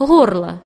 Горло.